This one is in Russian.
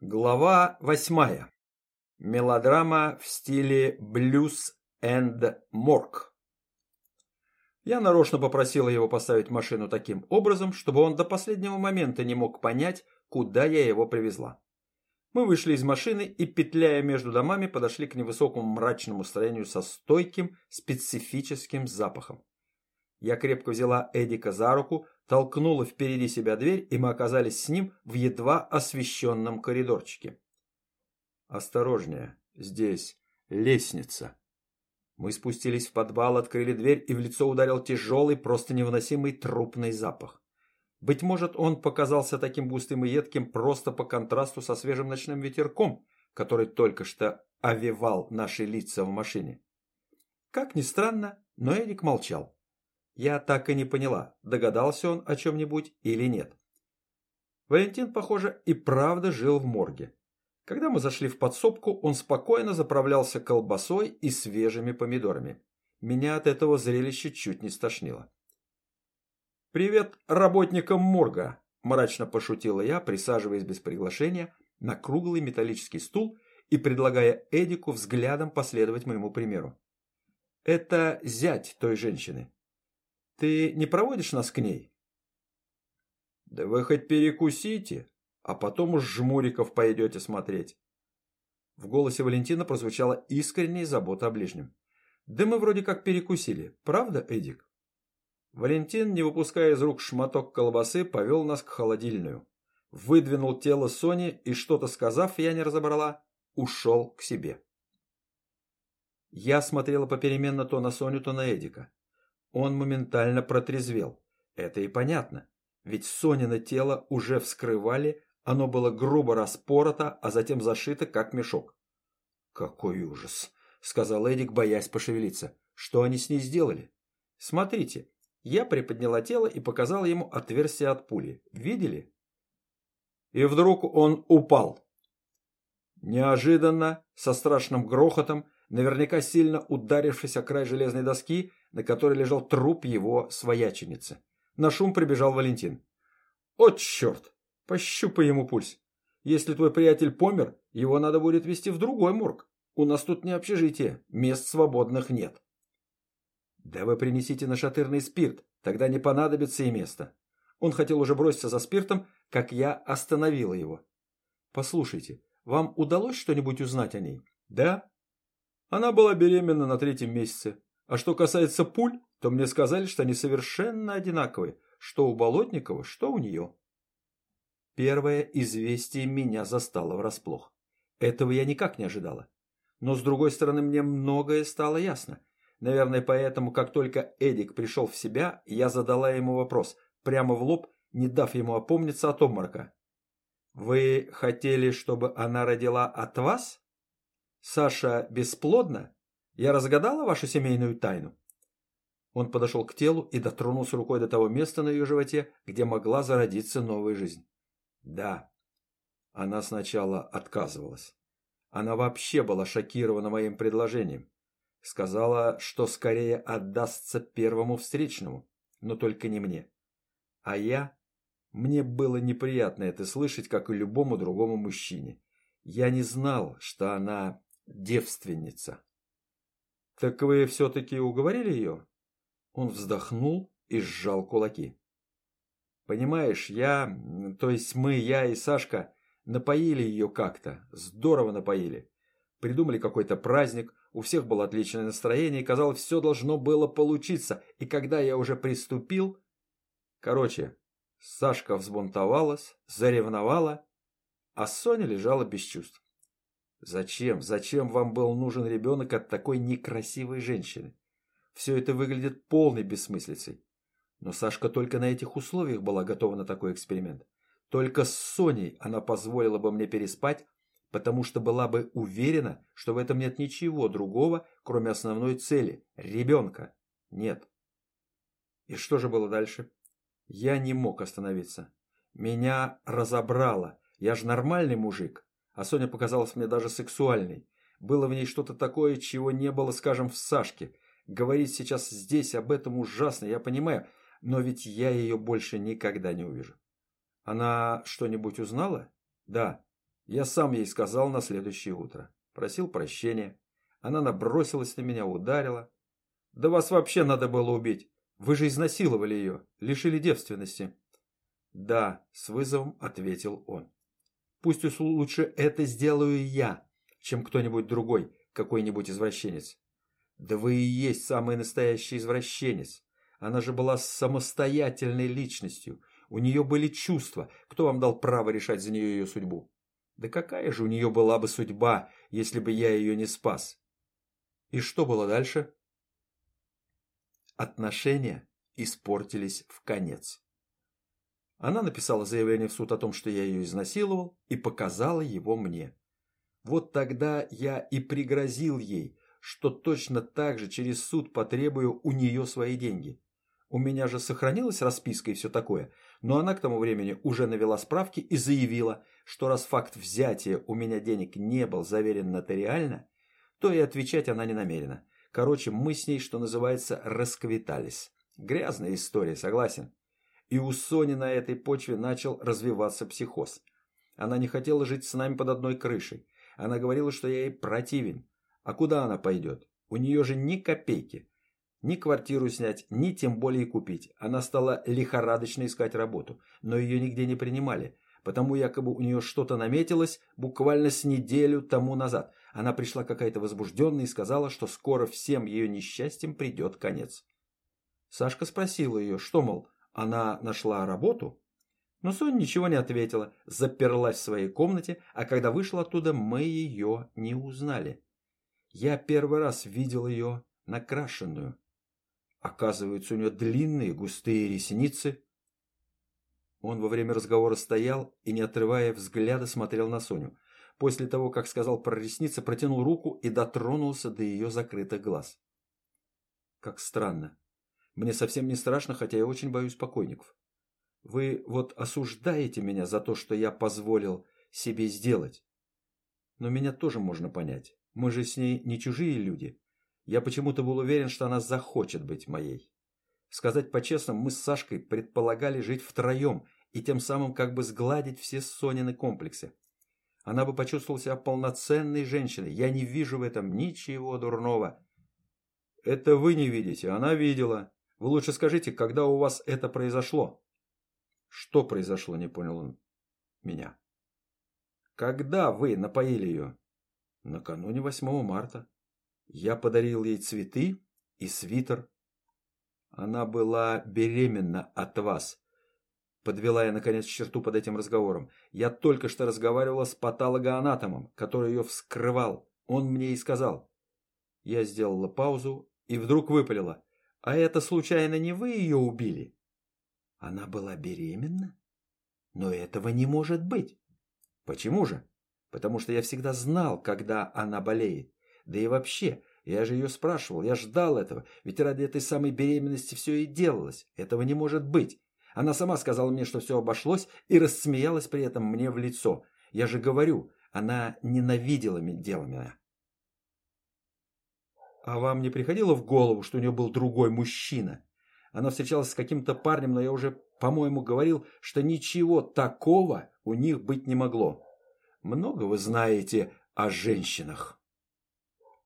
Глава восьмая. Мелодрама в стиле блюз энд морг. Я нарочно попросила его поставить машину таким образом, чтобы он до последнего момента не мог понять, куда я его привезла. Мы вышли из машины и, петляя между домами, подошли к невысокому мрачному строению со стойким, специфическим запахом. Я крепко взяла Эдика за руку, толкнула впереди себя дверь, и мы оказались с ним в едва освещенном коридорчике. «Осторожнее, здесь лестница». Мы спустились в подвал, открыли дверь, и в лицо ударил тяжелый, просто невыносимый трупный запах. Быть может, он показался таким густым и едким просто по контрасту со свежим ночным ветерком, который только что овевал наши лица в машине. Как ни странно, но Эдик молчал. Я так и не поняла, догадался он о чем-нибудь или нет. Валентин, похоже, и правда жил в морге. Когда мы зашли в подсобку, он спокойно заправлялся колбасой и свежими помидорами. Меня от этого зрелища чуть не стошнило. «Привет работникам морга!» – мрачно пошутила я, присаживаясь без приглашения на круглый металлический стул и предлагая Эдику взглядом последовать моему примеру. «Это зять той женщины. Ты не проводишь нас к ней? Да вы хоть перекусите, а потом уж жмуриков пойдете смотреть. В голосе Валентина прозвучала искренняя забота о ближнем. Да мы вроде как перекусили, правда, Эдик? Валентин, не выпуская из рук шматок колбасы, повел нас к холодильную. Выдвинул тело Сони и, что-то сказав, я не разобрала, ушел к себе. Я смотрела попеременно то на Соню, то на Эдика. Он моментально протрезвел. Это и понятно. Ведь Сонино тело уже вскрывали, оно было грубо распорото, а затем зашито, как мешок. «Какой ужас!» — сказал Эдик, боясь пошевелиться. «Что они с ней сделали?» «Смотрите». Я приподняла тело и показала ему отверстие от пули. Видели? И вдруг он упал. Неожиданно, со страшным грохотом, наверняка сильно ударившись о край железной доски, на которой лежал труп его свояченицы. На шум прибежал Валентин. «О, черт! Пощупай ему пульс. Если твой приятель помер, его надо будет везти в другой морг. У нас тут не общежитие, мест свободных нет». «Да вы принесите нашатырный спирт, тогда не понадобится и место». Он хотел уже броситься за спиртом, как я остановила его. «Послушайте, вам удалось что-нибудь узнать о ней?» «Да». Она была беременна на третьем месяце. А что касается пуль, то мне сказали, что они совершенно одинаковые, что у Болотникова, что у нее. Первое известие меня застало врасплох. Этого я никак не ожидала. Но, с другой стороны, мне многое стало ясно. Наверное, поэтому, как только Эдик пришел в себя, я задала ему вопрос, прямо в лоб, не дав ему опомниться от обморока. «Вы хотели, чтобы она родила от вас? Саша бесплодна?» Я разгадала вашу семейную тайну?» Он подошел к телу и дотронулся рукой до того места на ее животе, где могла зародиться новая жизнь. «Да». Она сначала отказывалась. Она вообще была шокирована моим предложением. Сказала, что скорее отдастся первому встречному, но только не мне. А я... Мне было неприятно это слышать, как и любому другому мужчине. Я не знал, что она девственница. «Так вы все-таки уговорили ее?» Он вздохнул и сжал кулаки. «Понимаешь, я, то есть мы, я и Сашка, напоили ее как-то, здорово напоили. Придумали какой-то праздник, у всех было отличное настроение, и казалось, все должно было получиться. И когда я уже приступил... Короче, Сашка взбунтовалась, заревновала, а Соня лежала без чувств. Зачем, зачем вам был нужен ребенок от такой некрасивой женщины? Все это выглядит полной бессмыслицей. Но Сашка только на этих условиях была готова на такой эксперимент. Только с Соней она позволила бы мне переспать, потому что была бы уверена, что в этом нет ничего другого, кроме основной цели – ребенка. Нет. И что же было дальше? Я не мог остановиться. Меня разобрало. Я же нормальный мужик а Соня показалась мне даже сексуальной. Было в ней что-то такое, чего не было, скажем, в Сашке. Говорить сейчас здесь об этом ужасно, я понимаю, но ведь я ее больше никогда не увижу. Она что-нибудь узнала? Да. Я сам ей сказал на следующее утро. Просил прощения. Она набросилась на меня, ударила. Да вас вообще надо было убить. Вы же изнасиловали ее, лишили девственности. Да, с вызовом ответил он. Пусть уж лучше это сделаю я, чем кто-нибудь другой, какой-нибудь извращенец. Да вы и есть самый настоящий извращенец. Она же была самостоятельной личностью. У нее были чувства. Кто вам дал право решать за нее ее судьбу? Да какая же у нее была бы судьба, если бы я ее не спас? И что было дальше? Отношения испортились в конец. Она написала заявление в суд о том, что я ее изнасиловал, и показала его мне. Вот тогда я и пригрозил ей, что точно так же через суд потребую у нее свои деньги. У меня же сохранилась расписка и все такое, но она к тому времени уже навела справки и заявила, что раз факт взятия у меня денег не был заверен нотариально, то и отвечать она не намерена. Короче, мы с ней, что называется, расквитались. Грязная история, согласен. И у Сони на этой почве начал развиваться психоз. Она не хотела жить с нами под одной крышей. Она говорила, что я ей противен. А куда она пойдет? У нее же ни копейки. Ни квартиру снять, ни тем более купить. Она стала лихорадочно искать работу, но ее нигде не принимали, потому якобы у нее что-то наметилось буквально с неделю тому назад. Она пришла какая-то возбужденная и сказала, что скоро всем ее несчастьем придет конец. Сашка спросила ее, что, мол, она нашла работу? Но Соня ничего не ответила, заперлась в своей комнате, а когда вышла оттуда, мы ее не узнали. Я первый раз видел ее накрашенную. Оказывается, у нее длинные густые ресницы. Он во время разговора стоял и, не отрывая взгляда, смотрел на Соню. После того, как сказал про ресницы, протянул руку и дотронулся до ее закрытых глаз. Как странно. Мне совсем не страшно, хотя я очень боюсь покойников. Вы вот осуждаете меня за то, что я позволил себе сделать. Но меня тоже можно понять. Мы же с ней не чужие люди. Я почему-то был уверен, что она захочет быть моей. Сказать по-честному, мы с Сашкой предполагали жить втроем и тем самым как бы сгладить все Сонины комплексы. Она бы почувствовала себя полноценной женщиной. Я не вижу в этом ничего дурного. Это вы не видите, она видела. Вы лучше скажите, когда у вас это произошло? Что произошло, не понял он меня. Когда вы напоили ее? Накануне 8 марта. Я подарил ей цветы и свитер. Она была беременна от вас. Подвела я, наконец, черту под этим разговором. Я только что разговаривала с патологоанатомом, который ее вскрывал. Он мне и сказал. Я сделала паузу и вдруг выпалила. А это, случайно, не вы ее убили? Она была беременна? Но этого не может быть. Почему же? Потому что я всегда знал, когда она болеет. Да и вообще, я же ее спрашивал, я ждал этого, ведь ради этой самой беременности все и делалось. Этого не может быть. Она сама сказала мне, что все обошлось, и рассмеялась при этом мне в лицо. Я же говорю, она ненавидела дело меня. А вам не приходило в голову, что у нее был другой мужчина? Она встречалась с каким-то парнем, но я уже, по-моему, говорил, что ничего такого у них быть не могло. Много вы знаете о женщинах.